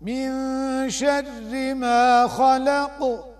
من شر ما خلق